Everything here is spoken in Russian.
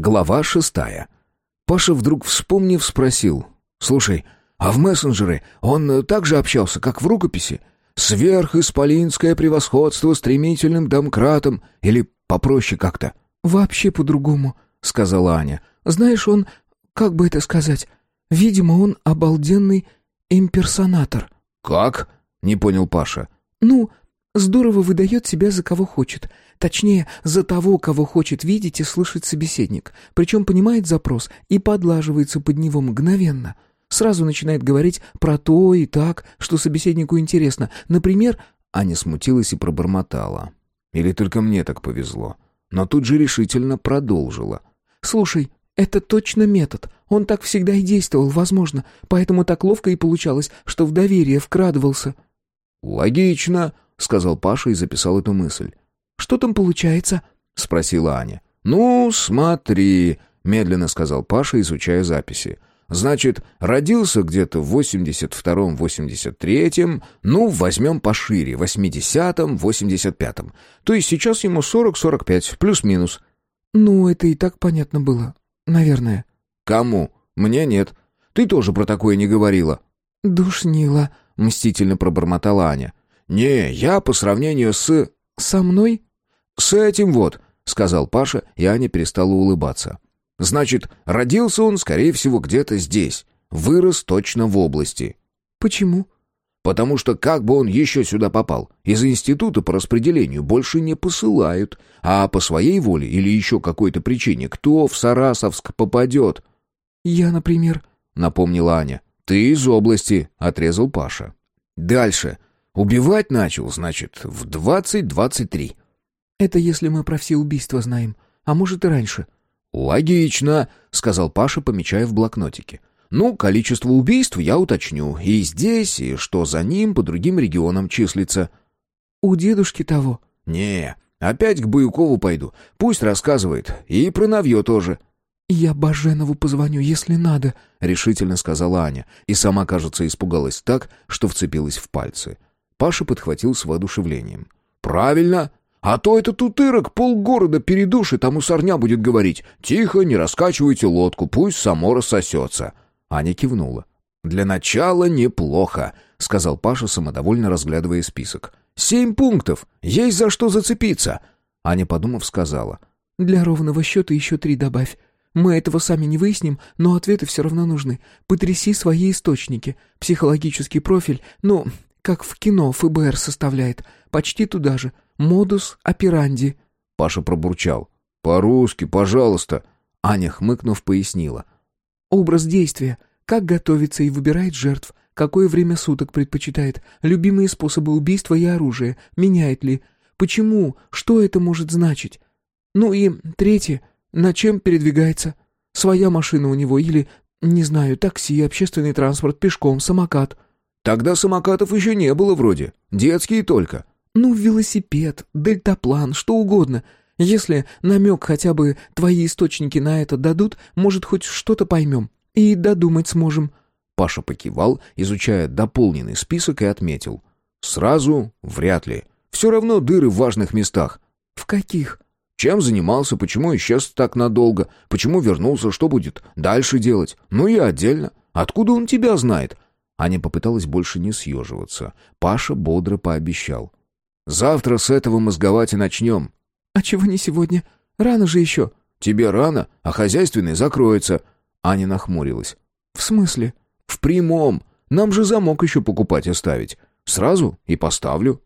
Глава шестая. Паша вдруг вспомнив спросил. «Слушай, а в мессенджеры он так же общался, как в рукописи? Сверхисполинское превосходство стремительным домкратом или попроще как-то?» «Вообще по-другому», — сказала Аня. «Знаешь, он, как бы это сказать, видимо, он обалденный имперсонатор». «Как?» — не понял Паша. «Ну, здорово выдает себя за кого хочет. Точнее, за того, кого хочет видеть и слышать собеседник. Причем понимает запрос и подлаживается под него мгновенно. Сразу начинает говорить про то и так, что собеседнику интересно. Например, Аня смутилась и пробормотала. Или только мне так повезло. Но тут же решительно продолжила. «Слушай, это точно метод. Он так всегда и действовал, возможно. Поэтому так ловко и получалось, что в доверие вкрадывался». «Логично», — сказал Паша и записал эту мысль. «Что там получается?» — спросила Аня. «Ну, смотри», — медленно сказал Паша, изучая записи. «Значит, родился где-то в 82-м, 83-м, ну, возьмем пошире, 80-м, 85-м. То есть сейчас ему 40-45, плюс-минус». «Ну, это и так понятно было. Наверное». «Кому? Мне нет. Ты тоже про такое не говорила». «Душнила», — мстительно пробормотала Аня. «Не, я по сравнению с...» «Со мной?» «С этим вот», — сказал Паша, и Аня перестала улыбаться. «Значит, родился он, скорее всего, где-то здесь. Вырос точно в области». «Почему?» «Потому что как бы он еще сюда попал? Из института по распределению больше не посылают. А по своей воле или еще какой-то причине кто в Сарасовск попадет?» «Я, например», — напомнила Аня. «Ты из области», — отрезал Паша. «Дальше. Убивать начал, значит, в двадцать-двадцать три». «Это если мы про все убийства знаем. А может и раньше». «Логично», — сказал Паша, помечая в блокнотике. «Ну, количество убийств я уточню. И здесь, и что за ним по другим регионам числится». «У дедушки того?» «Не, опять к Баюкову пойду. Пусть рассказывает. И про Навье тоже». «Я Баженову позвоню, если надо», — решительно сказала Аня. И сама, кажется, испугалась так, что вцепилась в пальцы. Паша подхватил с воодушевлением. «Правильно! А то этот утырок полгорода передушит, а мусорня будет говорить. Тихо, не раскачивайте лодку, пусть само рассосется». Аня кивнула. «Для начала неплохо», — сказал Паша, самодовольно разглядывая список. «Семь пунктов. Есть за что зацепиться». Аня, подумав, сказала. «Для ровного счета еще три добавь. Мы этого сами не выясним, но ответы все равно нужны. Потряси свои источники. Психологический профиль, ну, как в кино ФБР составляет. Почти туда же. Модус операнди». Паша пробурчал. «По-русски, пожалуйста». Аня, хмыкнув, пояснила. «Образ действия. Как готовится и выбирает жертв. Какое время суток предпочитает. Любимые способы убийства и оружие. Меняет ли. Почему? Что это может значить? Ну и третье. На чем передвигается? Своя машина у него или, не знаю, такси, общественный транспорт, пешком, самокат?» «Тогда самокатов еще не было вроде. Детские только». «Ну, велосипед, дельтаплан, что угодно. Если намек хотя бы твои источники на это дадут, может, хоть что-то поймем. И додумать сможем». Паша покивал, изучая дополненный список, и отметил. «Сразу? Вряд ли. Все равно дыры в важных местах». «В каких?» Чем занимался, почему исчез так надолго, почему вернулся, что будет дальше делать. Ну и отдельно. Откуда он тебя знает?» Аня попыталась больше не съеживаться. Паша бодро пообещал. «Завтра с этого мозговать и начнем». «А чего не сегодня? Рано же еще». «Тебе рано, а хозяйственный закроется». Аня нахмурилась. «В смысле?» «В прямом. Нам же замок еще покупать оставить. Сразу и поставлю».